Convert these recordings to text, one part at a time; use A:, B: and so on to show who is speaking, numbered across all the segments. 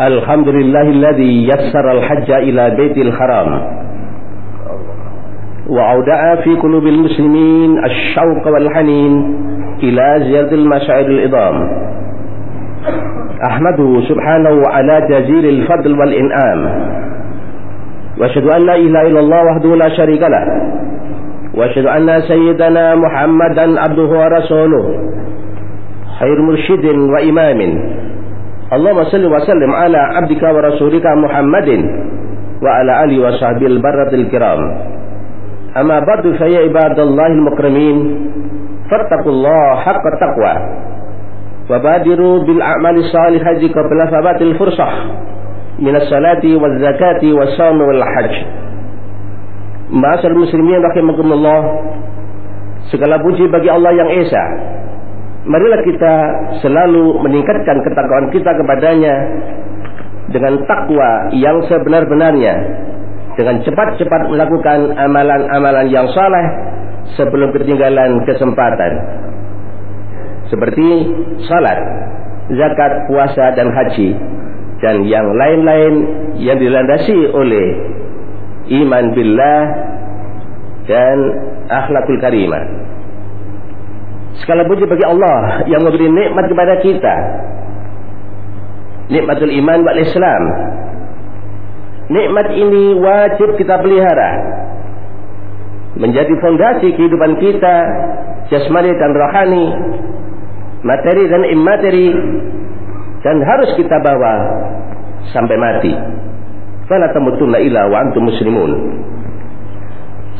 A: الحمد لله الذي يسر الحج إلى بيت الحرام وأودع في قلوب المسلمين الشوق والحنين إلى زيارة المشاعر العظام أحمده سبحانه على جزيل الفضل والإنعام وأشهد أن لا إله إلا الله وحده لا شريك له وأشهد أن سيدنا محمدا عبده ورسوله خير مرشد وإمام اللهم صل وسلم على عبدك ورسولك محمد وعلى آله وصحبه البرة الكرام أما بعد فيا عباد الله المكرمين فاتقوا الله حق التقوى وبادروا بالأعمال الصالحة قبل فوات الفرصة من الصلاة والزكاة والصوم والحج Ma'asal muslimin rahimakumullah Segala puji bagi Allah yang Esa. Marilah kita selalu meningkatkan ketakwaan kita kepadanya dengan takwa yang sebenar-benarnya dengan cepat-cepat melakukan amalan-amalan yang saleh sebelum ketinggalan kesempatan seperti salat, zakat, puasa dan haji dan yang lain-lain yang dilandasi oleh iman billah dan akhlakul karimah. Segala puji bagi Allah yang memberi nikmat kepada kita. Nikmatul iman wal Islam. Nikmat ini wajib kita pelihara. Menjadi fondasi kehidupan kita jasmani dan rohani, materi dan immateri dan harus kita bawa sampai mati. Fala tamutunna illa wa antum muslimun.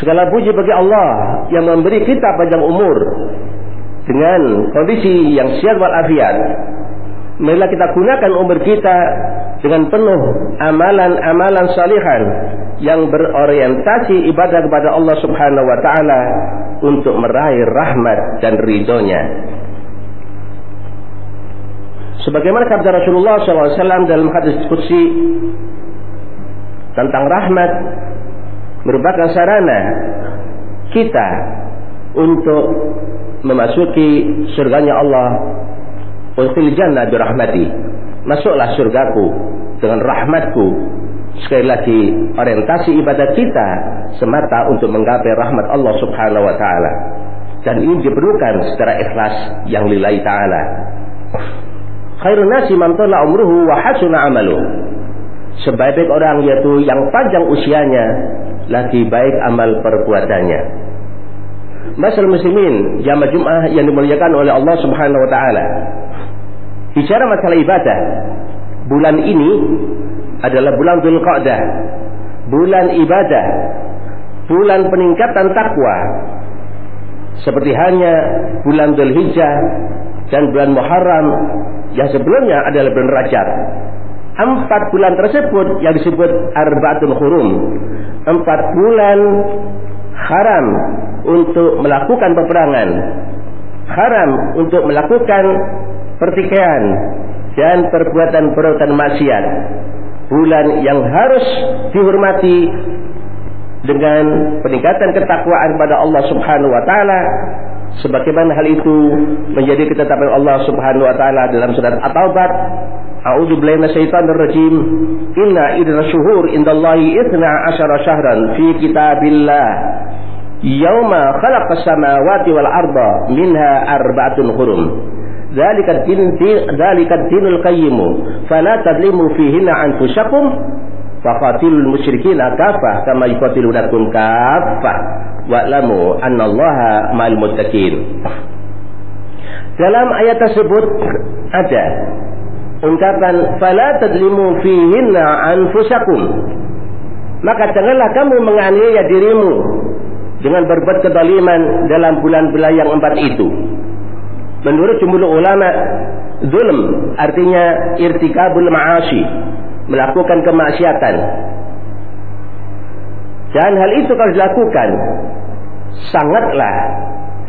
A: Segala puji bagi Allah yang memberi kita panjang umur dengan kondisi yang sehat walafiat marilah kita gunakan umur kita dengan penuh amalan-amalan salihan yang berorientasi ibadah kepada Allah Subhanahu wa taala untuk meraih rahmat dan ridhonya. Sebagaimana kata Rasulullah SAW dalam hadis kursi tentang rahmat merupakan sarana kita untuk memasuki surganya Allah Ulfil jannah birahmati Masuklah surgaku dengan rahmatku. Sekali lagi orientasi ibadat kita Semata untuk menggapai rahmat Allah subhanahu wa ta'ala. Dan ini diperlukan secara ikhlas yang lillahi ta'ala. Khairun nasi mantola umruhu wa hasuna amalu. Sebaik-baik orang yaitu yang panjang usianya Lagi baik amal perbuatannya Masalah muslimin jamaah Jumat yang dimuliakan oleh Allah Subhanahu wa taala. Bicara masalah ibadah, bulan ini adalah bulan Dzulqa'dah. Bulan ibadah, bulan peningkatan takwa. Seperti hanya bulan Dzulhijjah dan bulan Muharram yang sebelumnya adalah bulan Rajab. Empat bulan tersebut yang disebut Arba'atul Hurum. Empat bulan haram untuk melakukan peperangan. Haram untuk melakukan pertikaian dan perbuatan-perbuatan maksiat. Bulan yang harus dihormati dengan peningkatan ketakwaan kepada Allah Subhanahu wa taala. Sebagaimana hal itu menjadi ketetapan Allah Subhanahu wa taala dalam surat At-Taubah A'udzu billahi minasyaitonir rajim Inna idra syuhur indallahi 12 syahran fi kitabillah. Yauma khalaqas samawati wal arda minha arba'atun hurum. Dzalika din dzalika dinul qayyim fala tadlimu fihinna anfusakum. Faqatilul musyrikina kafah kama yuqatilunakum kafah. Wa'lamu annallaha ma'al muttaqin. Dalam ayat tersebut ada ungkapan fala tadlimu fihinna anfusakum. Maka janganlah kamu menganiaya dirimu dengan berbuat kedaliman dalam bulan-bulan yang empat itu. Menurut jumhur ulama zulm artinya irtikabul ma'asi melakukan kemaksiatan. Dan hal itu kalau dilakukan sangatlah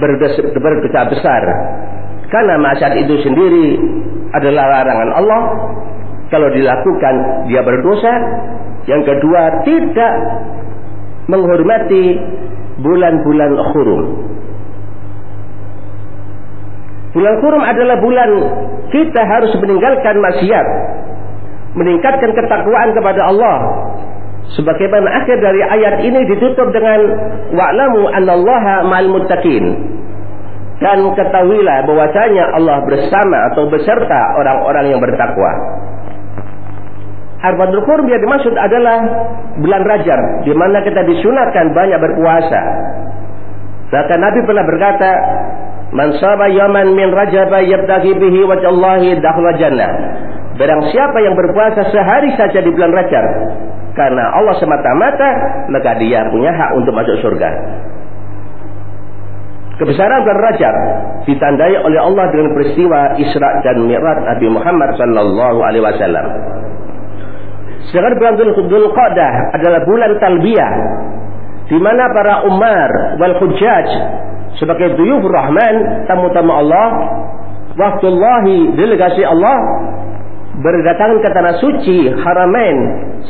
A: berdosa besar. Karena maksiat itu sendiri adalah larangan Allah. Kalau dilakukan dia berdosa. Yang kedua tidak menghormati bulan-bulan hurum. Bulan hurum adalah bulan kita harus meninggalkan maksiat. meningkatkan ketakwaan kepada Allah sebagaimana akhir dari ayat ini ditutup dengan wa'lamu annallaha ma'al muttaqin dan ketahuilah bahwasanya Allah bersama atau beserta orang-orang yang bertakwa. Arbadul Qurb yang dimaksud adalah bulan Rajab di mana kita disunatkan banyak berpuasa. Bahkan Nabi pernah berkata, "Man shaba yaman min Rajab yabtaghi bihi wajhallahi dakhala jannah." Barang siapa yang berpuasa sehari saja di bulan Rajab karena Allah semata-mata, maka dia punya hak untuk masuk surga. Kebesaran bulan Rajab ditandai oleh Allah dengan peristiwa Isra dan Mi'raj Nabi Muhammad sallallahu alaihi wasallam. Sedangkan bulan Dzul Qadah adalah bulan talbiyah di mana para umar wal hujjaj sebagai duyuf rahman tamu-tamu Allah waktullahi delegasi Allah berdatangan ke tanah suci Haramain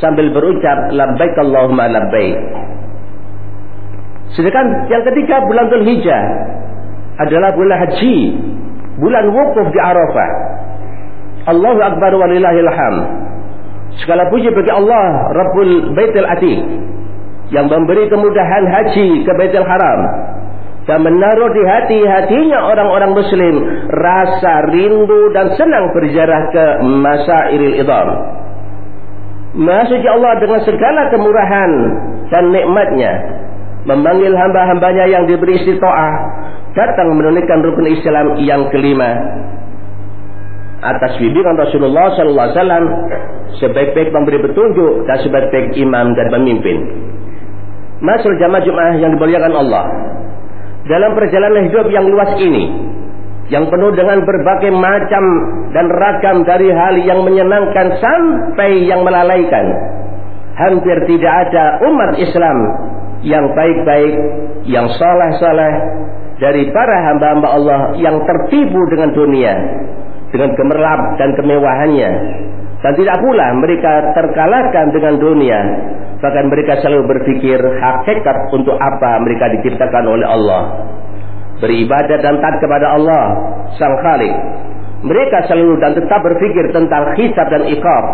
A: sambil berucap labbaik Allahumma labbaik. Sedangkan yang ketiga bulan Dzulhijjah adalah bulan haji, bulan wukuf di Arafah. Allahu akbar walillahil ham. Segala puji bagi Allah Rabbul Baitul Atiq yang memberi kemudahan haji ke Baitul Haram dan menaruh di hati-hatinya orang-orang muslim rasa rindu dan senang berjarah ke masa iril idam. Maksudnya Allah dengan segala kemurahan dan nikmatnya memanggil hamba-hambanya yang diberi istitoah datang menunaikan rukun Islam yang kelima. Atas bimbingan Rasulullah sallallahu alaihi wasallam sebaik-baik memberi petunjuk dan sebaik-baik imam dan pemimpin. Masuk jamaah Jumat yang dimuliakan Allah. Dalam perjalanan hidup yang luas ini yang penuh dengan berbagai macam dan ragam dari hal yang menyenangkan sampai yang melalaikan. Hampir tidak ada umat Islam yang baik-baik yang saleh-saleh dari para hamba-hamba Allah yang tertipu dengan dunia dengan gemerlap dan kemewahannya dan tidak pula mereka terkalahkan dengan dunia Bahkan mereka selalu berpikir hakikat untuk apa mereka diciptakan oleh Allah. Beribadat dan taat kepada Allah, Sang Khalik. Mereka selalu dan tetap berpikir tentang hisab dan iqab.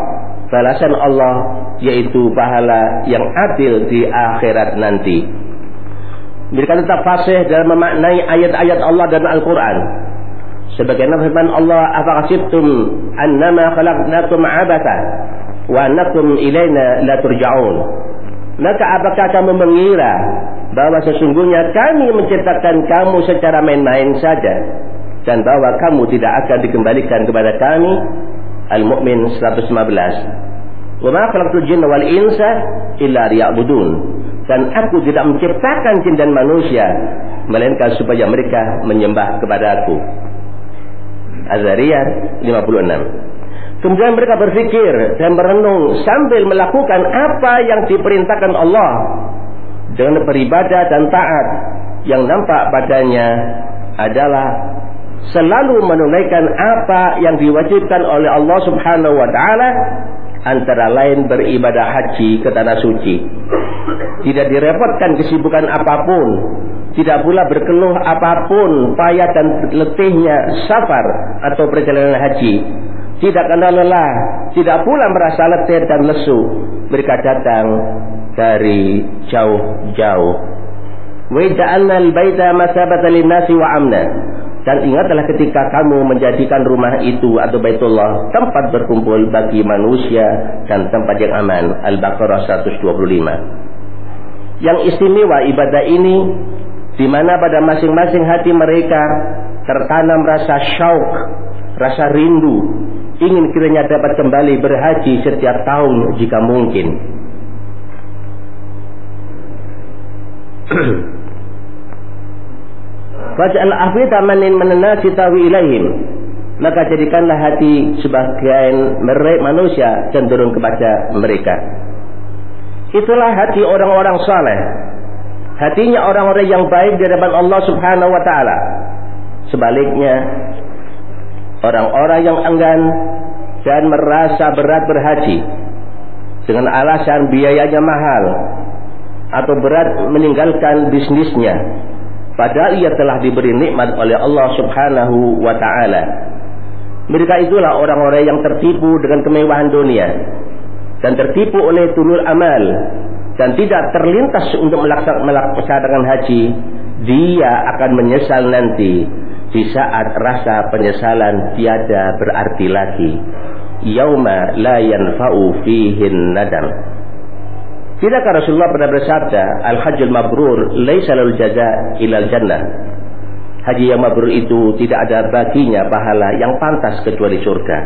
A: Balasan Allah yaitu pahala yang adil di akhirat nanti. Mereka tetap fasih dalam memaknai ayat-ayat Allah dan Al-Quran. Sebagaimana firman Allah, "Afaqasibtum annama khalaqnakum abatha wa annakum ilaina la turja'un. Maka apakah kamu mengira bahwa sesungguhnya kami menciptakan kamu secara main-main saja dan bahwa kamu tidak akan dikembalikan kepada kami? Al-Mu'min 115. Wa ma khalaqtul jinna wal insa illa liya'budun. Dan aku tidak menciptakan jin dan manusia melainkan supaya mereka menyembah kepada aku. Az-Zariyat 56. Kemudian mereka berfikir dan merenung sambil melakukan apa yang diperintahkan Allah dengan beribadah dan taat yang nampak padanya adalah selalu menunaikan apa yang diwajibkan oleh Allah Subhanahu wa taala antara lain beribadah haji ke tanah suci. Tidak direpotkan kesibukan apa pun, tidak pula berkeluh apa pun payah dan letihnya safar atau perjalanan haji tidak kena lelah, tidak pula merasa letih dan lesu. Mereka datang dari jauh-jauh. Wa ja'alna al-baita masabatan lin-nasi wa amna. Dan ingatlah ketika kamu menjadikan rumah itu atau Baitullah tempat berkumpul bagi manusia dan tempat yang aman. Al-Baqarah 125. Yang istimewa ibadah ini di mana pada masing-masing hati mereka tertanam rasa syauk, rasa rindu ingin kiranya dapat kembali berhaji setiap tahun jika mungkin. Faj'al afida manin menenasi tawi ilaihim. Maka jadikanlah hati sebagian mereka manusia cenderung kepada mereka. Itulah hati orang-orang saleh. Hatinya orang-orang yang baik di hadapan Allah Subhanahu wa taala. Sebaliknya, orang-orang yang enggan dan merasa berat berhaji dengan alasan biayanya mahal atau berat meninggalkan bisnisnya padahal ia telah diberi nikmat oleh Allah Subhanahu wa taala Mereka itulah orang-orang yang tertipu dengan kemewahan dunia dan tertipu oleh tulul amal dan tidak terlintas untuk melaksanakan haji, dia akan menyesal nanti di saat rasa penyesalan tiada berarti lagi. Yauma la yanfa'u fihin nadam. Tidakkah Rasulullah pernah bersabda, Al-Hajjul Mabrur laisa lal jaza ilal jannah. Haji yang mabrur itu tidak ada baginya pahala yang pantas kecuali surga.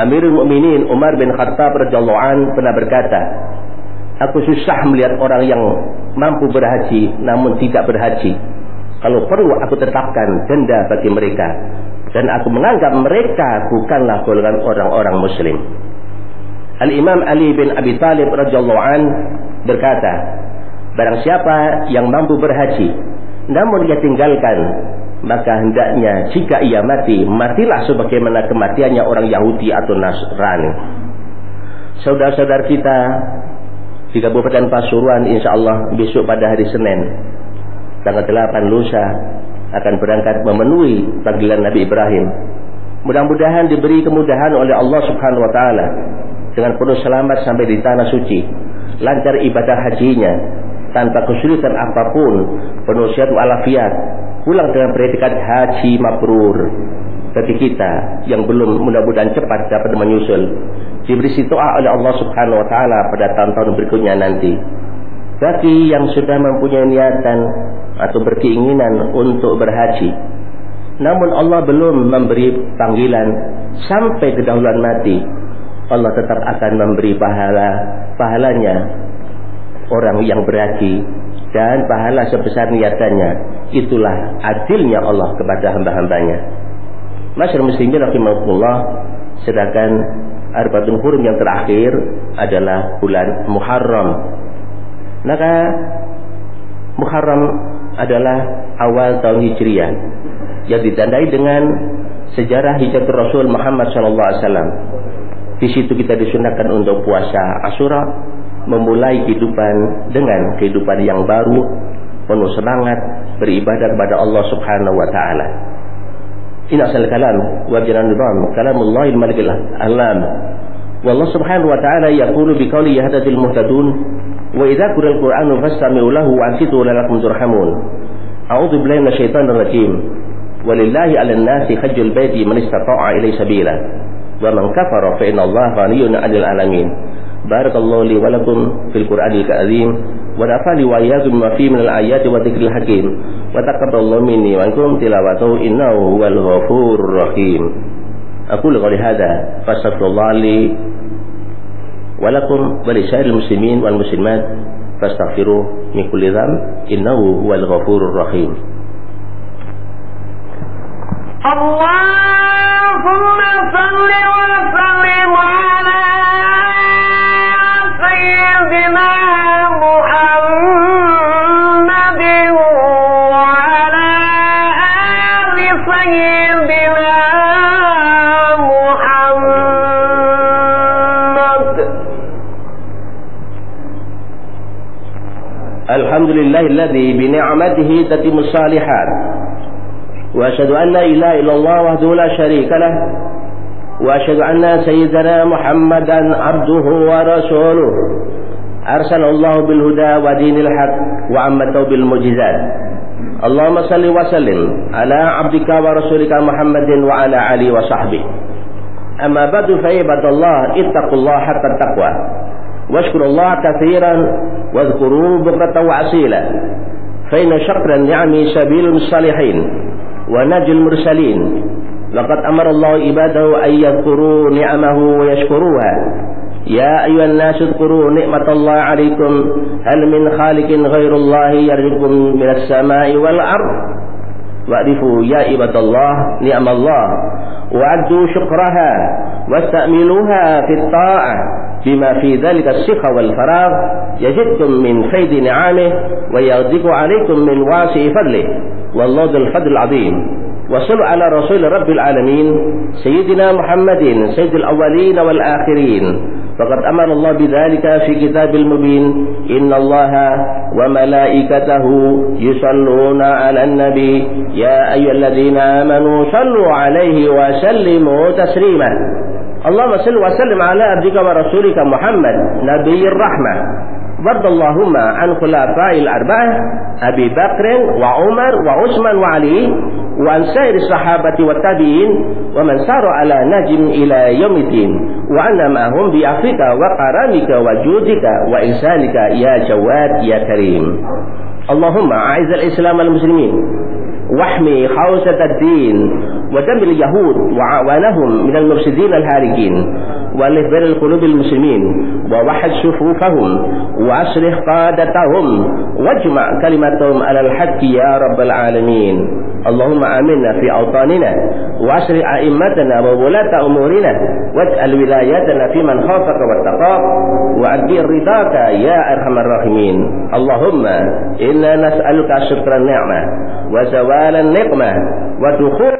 A: Amirul Mukminin Umar bin Khattab radhiyallahu pernah berkata, Aku susah melihat orang yang mampu berhaji namun tidak berhaji. Kalau perlu aku tetapkan denda bagi mereka. Dan aku menganggap mereka bukanlah golongan orang-orang muslim. Al-Imam Ali bin Abi Talib radhiyallahu an berkata, Barang siapa yang mampu berhaji, namun ia tinggalkan, maka hendaknya jika ia mati, matilah sebagaimana kematiannya orang Yahudi atau Nasrani. Saudara-saudara kita di Kabupaten Pasuruan insyaallah besok pada hari Senin tanggal 8 lusa akan berangkat memenuhi panggilan Nabi Ibrahim. Mudah-mudahan diberi kemudahan oleh Allah Subhanahu wa taala dengan penuh selamat sampai di tanah suci, lancar ibadah hajinya tanpa kesulitan apa pun, penuh sehat walafiat, pulang dengan predikat haji mabrur. Bagi kita yang belum mudah-mudahan cepat dapat menyusul diberi doa oleh Allah Subhanahu wa taala pada tahun-tahun berikutnya nanti. Bagi yang sudah mempunyai niatan atau berkeinginan untuk berhaji, namun Allah belum memberi panggilan sampai kedahuluan mati, Allah tetap akan memberi pahala pahalanya orang yang berhaji dan pahala sebesar niatannya. Itulah adilnya Allah kepada hamba-hambanya. Masyarakat muslimin rahimahullah sedangkan Arbatul Hurum yang terakhir adalah bulan Muharram. Maka Muharram adalah awal tahun Hijriah yang ditandai dengan sejarah hijrah Rasul Muhammad SAW. Di situ kita disunahkan untuk puasa Asyura, memulai kehidupan dengan kehidupan yang baru, penuh semangat, beribadah kepada Allah Subhanahu wa taala. Inna asal kalam wa jalan nizam kalamullah al-malik al-alam. Wallah Subhanahu wa taala yaqulu bi qawli yahdadil muhtadun wa idza qura al-qur'anu fastami'u lahu wa ansitu lakum turhamun. A'udzu billahi minasyaitonir rajim. Walillahi 'alan nasi hajjul baiti man istata'a ilaihi sabila البيت من استطاع إليه سبيلا ومن كفر فإن الله غني عن العالمين بارك الله لي ولكم في القرآن الكريم ونفعني وإياكم ما فيه من الآيات والذكر الحكيم وتقبل الله مني وعنكم تلاوته إنه هو الغفور الرحيم أقول قولي هذا فاستغفر الله لي ولكم ولسائر المسلمين والمسلمات فاستغفروه من كل ذنب إنه هو الغفور الرحيم
B: اللهم صل وسلم على سيدنا
A: الحمد لله الذي بنعمته تتم الصالحات وأشهد أن لا إله إلا الله وحده لا شريك له وأشهد أن سيدنا محمدا عبده ورسوله. أرسل الله بالهدى ودين الحق وعمته بالمعجزات اللهم صل وسلم على عبدك ورسولك محمد وعلى آله وصحبه. أما بعد فعباد الله اتقوا الله حق التقوى. واشكروا الله كثيرا واذكروه بكرة وعسيلا فإن شكر النعم سبيل الصالحين ونجي المرسلين. لقد أمر الله عباده أن يذكروا نعمه ويشكروها. يا أيها الناس اذكروا نعمة الله عليكم. هل من خالق غير الله يرزقكم من السماء والأرض؟ واعرفوا يا عباد الله نعم الله وعدوا شكرها واستأملوها في الطاعة بما في ذلك الصحة والفراغ. يجدكم من فيض نعامه ويغدق عليكم من واسع فضله. والله ذو الفضل العظيم. وصلوا على رسول رب العالمين سيدنا محمد سيد الأولين والآخرين. فقد أمر الله بذلك في كتاب المبين. إن الله وملائكته يصلون على النبي. يا أيها الذين آمنوا صلوا عليه وسلموا تسليما. اللهم صل وسلم على عبدك ورسولك محمد نبي الرحمة. وارض اللهم عن خلفاء الأربعة أبي بكر وعمر وعثمان وعلي. وعن سائر الصحابة والتابعين ومن سار على نجم إلى يوم الدين. وعنا معهم بعفوك وكرمك وجودك وإحسانك يا جواد يا كريم. اللهم أعز الإسلام والمسلمين واحمي خوسة الدين. ودمر اليهود وعوانهم من المفسدين الهارجين. والف القلوب المسلمين. ووحد صفوفهم وأصلح قادتهم. واجمع كلمتهم على الحق يا رب العالمين. اللهم آمنا في أوطاننا وأصلح أئمتنا وولاة أمورنا واجعل ولايتنا في من خافك واتقاك وأدي رضاك يا أرحم الراحمين اللهم إنا نسألك شكر النعمة وزوال النقمة ودخول